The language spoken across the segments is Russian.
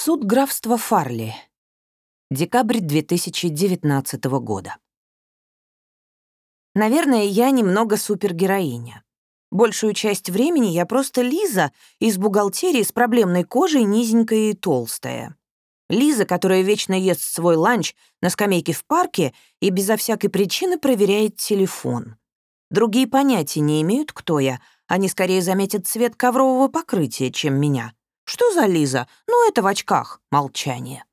Суд графства Фарли. Декабрь 2019 года. Наверное, я немного супергероиня. Большую часть времени я просто Лиза из бухгалтерии с проблемной кожей, низенькая и толстая. Лиза, которая вечно ест свой ланч на скамейке в парке и безо всякой причины проверяет телефон. Другие понятия не имеют, кто я. Они скорее заметят цвет коврового покрытия, чем меня. Что за Лиза? Ну, это в очках. Молчание.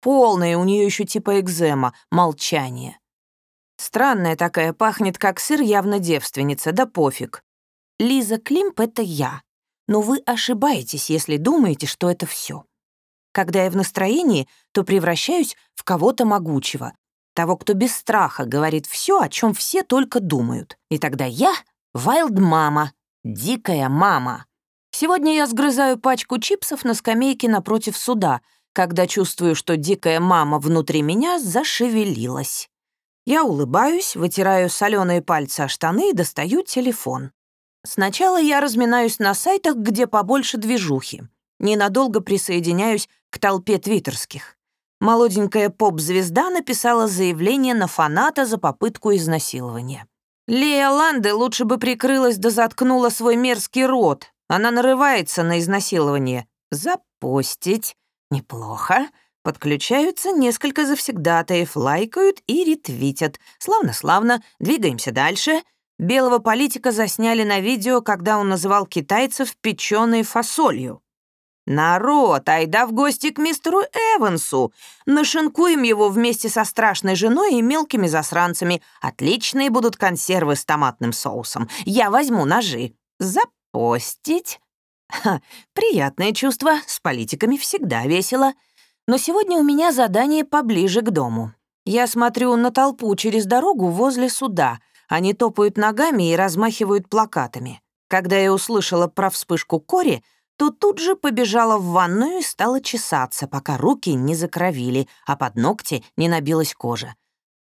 Полное у нее еще типа экзема. Молчание. Странная такая, пахнет как сыр, явно девственница, да пофиг. Лиза Климп — это я. Но вы ошибаетесь, если думаете, что это все. Когда я в настроении, то превращаюсь в кого-то могучего, того, кто без страха говорит все, о чем все только думают. И тогда я — вайлд-мама, дикая мама. Сегодня я сгрызаю пачку чипсов на скамейке напротив суда, когда чувствую, что дикая мама внутри меня зашевелилась. Я улыбаюсь, вытираю соленые пальцы о штаны и достаю телефон. Сначала я разминаюсь на сайтах, где побольше движухи. Ненадолго присоединяюсь к толпе твиттерских. Молоденькая поп-звезда написала заявление на фаната за попытку изнасилования. Лея Ланде лучше бы прикрылась да заткнула свой мерзкий рот, она нарывается на изнасилование. Запостить. Неплохо. Подключаются несколько завсегдатаев, лайкают и ретвитят. Славно-славно. Двигаемся дальше. Белого политика засняли на видео, когда он называл китайцев печеной фасолью. «Народ, айда в гости к мистеру Эвансу. Нашинкуем его вместе со страшной женой и мелкими засранцами. Отличные будут консервы с томатным соусом. Я возьму ножи. Зап Постить? Ха, приятное чувство, с политиками всегда весело. Но сегодня у меня задание поближе к дому. Я смотрю на толпу через дорогу возле суда. Они топают ногами и размахивают плакатами. Когда я услышала про вспышку кори, то тут же побежала в ванную и стала чесаться, пока руки не закровили, а под ногти не набилась кожа.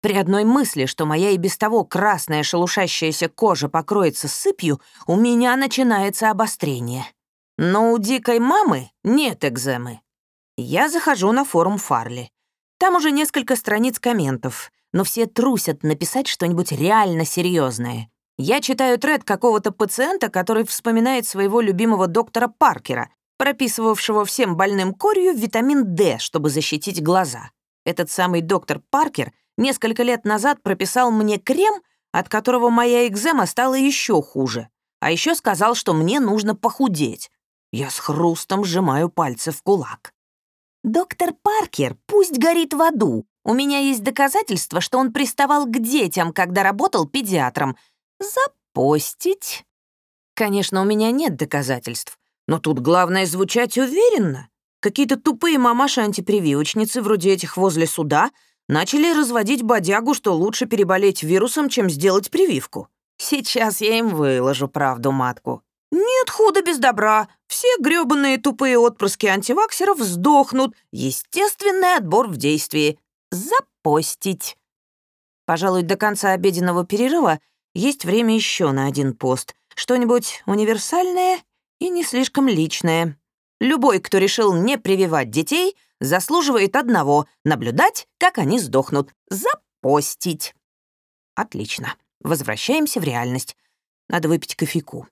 При одной мысли, что моя и без того красная шелушащаяся кожа покроется сыпью, у меня начинается обострение. Но у дикой мамы нет экземы. Я захожу на форум Фарли. Там уже несколько страниц комментов, но все трусят написать что-нибудь реально серьезное. Я читаю тред какого-то пациента, который вспоминает своего любимого доктора Паркера, прописывавшего всем больным корью витамин D, чтобы защитить глаза. Этот самый доктор Паркер — несколько лет назад прописал мне крем, от которого моя экзема стала еще хуже. А еще сказал, что мне нужно похудеть. Я с хрустом сжимаю пальцы в кулак. «Доктор Паркер, пусть горит в аду. У меня есть доказательства, что он приставал к детям, когда работал педиатром. Запостить?» Конечно, у меня нет доказательств, но тут главное звучать уверенно. Какие-то тупые мамаши-антипрививочницы, вроде этих возле суда, начали разводить бодягу, что лучше переболеть вирусом, чем сделать прививку. Сейчас я им выложу правду матку. Нет худа без добра. Все грёбаные тупые отпрыски антиваксеров сдохнут. Естественный отбор в действии. Запостить. Пожалуй, до конца обеденного перерыва есть время еще на один пост. Что-нибудь универсальное и не слишком личное. Любой, кто решил не прививать детей, заслуживает одного — наблюдать, как они сдохнут. Запостить. Отлично. Возвращаемся в реальность. Надо выпить кофейку.